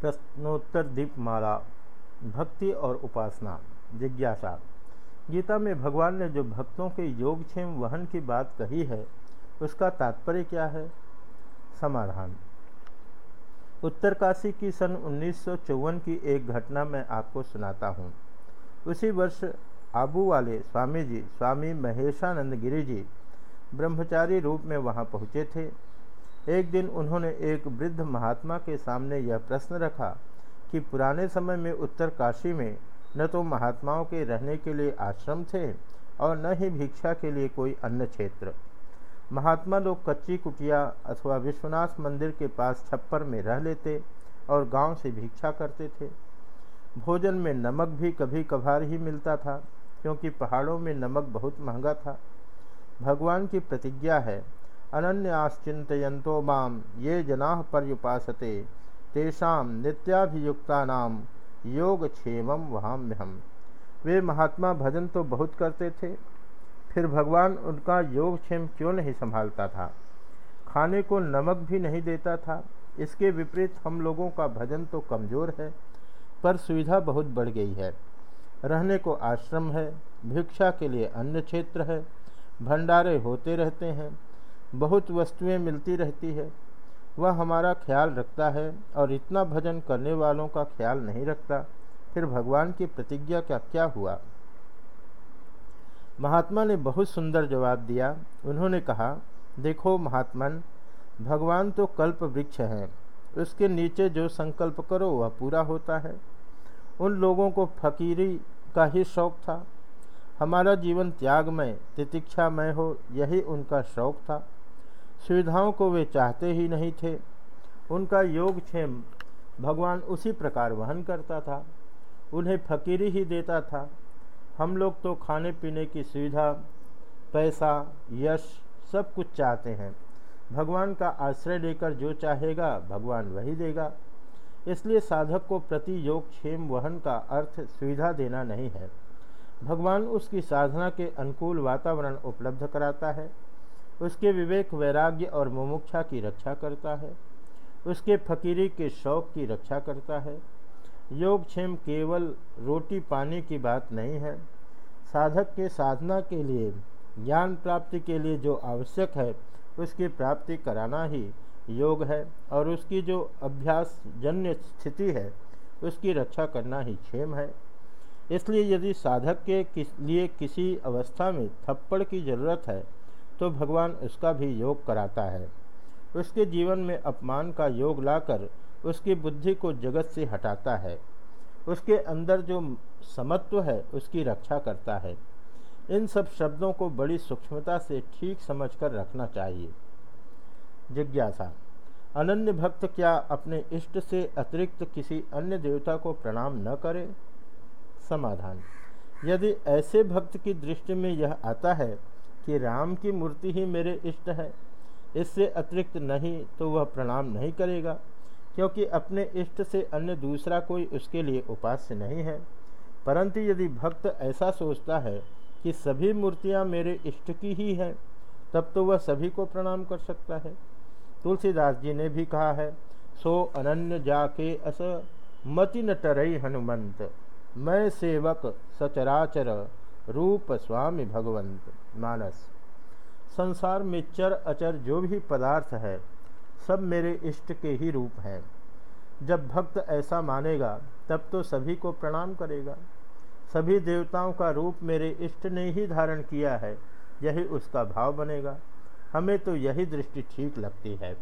प्रश्नोत्तर दीपमाला भक्ति और उपासना, जिज्ञासा। गीता में भगवान ने जो भक्तों के योगक्षेम वहन की बात कही है, उसका तात्पर्य क्या है? समाधान। उत्तरकाशी की सन उन्नीस सौ चौवन की एक घटना मैं आपको सुनाता हूँ। उसी वर्ष आबू वाले स्वामी जी, स्वामी महेशानंद गिरी जी ब्रह्मचारी रूप में वहाँ पहुँचे थे। एक दिन उन्होंने एक वृद्ध महात्मा के सामने यह प्रश्न रखा कि पुराने समय में उत्तर काशी में न तो महात्माओं के रहने के लिए आश्रम थे और न ही भिक्षा के लिए कोई अन्य क्षेत्र। महात्मा लोग कच्ची कुटिया अथवा विश्वनाथ मंदिर के पास छप्पर में रह लेते और गाँव से भिक्षा करते थे। भोजन में नमक भी कभी कभार ही मिलता था, क्योंकि पहाड़ों में नमक बहुत महँगा था। भगवान की प्रतिज्ञा है अनन्याश्चिंतयन्तो माम ये जना पर्युपासते, तेषा नित्याभियुक्ता योगक्षेम वहाम्य हम वे महात्मा भजन तो बहुत करते थे, फिर भगवान उनका योगक्षेम क्यों नहीं संभालता था? खाने को नमक भी नहीं देता था, इसके विपरीत हम लोगों का भजन तो कमज़ोर है, पर सुविधा बहुत बढ़ गई है। रहने को आश्रम है, भिक्षा के लिए अन्य क्षेत्र है, भंडारे होते रहते हैं बहुत वस्तुएँ मिलती रहती है। वह हमारा ख्याल रखता है और इतना भजन करने वालों का ख्याल नहीं रखता। फिर भगवान की प्रतिज्ञा का क्या हुआ? महात्मा ने बहुत सुंदर जवाब दिया। उन्होंने कहा, देखो महात्मन, भगवान तो कल्प वृक्ष हैं। उसके नीचे जो संकल्प करो, वह पूरा होता है। उन लोगों को फकीरी का ही शौक था। हमारा जीवन त्यागमय तितिक्षामय हो, यही उनका शौक था। सुविधाओं को वे चाहते ही नहीं थे। उनका योगक्षेम भगवान उसी प्रकार वहन करता था। उन्हें फकीरी ही देता था। हम लोग तो खाने पीने की सुविधा, पैसा, यश सब कुछ चाहते हैं। भगवान का आश्रय लेकर जो चाहेगा, भगवान वही देगा। इसलिए साधक को प्रति योग क्षेम वहन का अर्थ सुविधा देना नहीं है। भगवान उसकी साधना के अनुकूल वातावरण उपलब्ध कराता है। उसके विवेक वैराग्य और मुमुक्षा की रक्षा करता है। उसके फकीरी के शौक की रक्षा करता है। योगक्षेम केवल रोटी पानी की बात नहीं है। साधक के साधना के लिए, ज्ञान प्राप्ति के लिए जो आवश्यक है, उसकी प्राप्ति कराना ही योग है और उसकी जो अभ्यास जन्य स्थिति है, उसकी रक्षा करना ही क्षेम है। इसलिए यदि साधक के किस लिए किसी अवस्था में थप्पड़ की ज़रूरत है तो भगवान उसका भी योग कराता है। उसके जीवन में अपमान का योग लाकर उसकी बुद्धि को जगत से हटाता है। उसके अंदर जो समत्व है, उसकी रक्षा करता है। इन सब शब्दों को बड़ी सूक्ष्मता से ठीक समझकर रखना चाहिए। जिज्ञासा। अनन्य भक्त क्या अपने इष्ट से अतिरिक्त किसी अन्य देवता को प्रणाम न करे? समाधान। यदि ऐसे भक्त की दृष्टि में यह आता है कि राम की मूर्ति ही मेरे इष्ट है। इससे अतिरिक्त नहीं तो वह प्रणाम नहीं करेगा, क्योंकि अपने इष्ट से अन्य दूसरा कोई उसके लिए उपास्य नहीं है। परंतु यदि भक्त ऐसा सोचता है कि सभी मूर्तियाँ मेरे इष्ट की ही हैं, तब तो वह सभी को प्रणाम कर सकता है। तुलसीदास जी ने भी कहा है, सो अनन्य जाके अस मति न टरई हनुमंत। मैं सेवक सचराचर रूप स्वामी भगवंत, मानस। संसार में चर, अचर जो भी पदार्थ है, सब मेरे इष्ट के ही रूप हैं। जब भक्त ऐसा मानेगा, तब तो सभी को प्रणाम करेगा। सभी देवताओं का रूप मेरे इष्ट ने ही धारण किया है, यही उसका भाव बनेगा। हमें तो यही दृष्टि ठीक लगती है।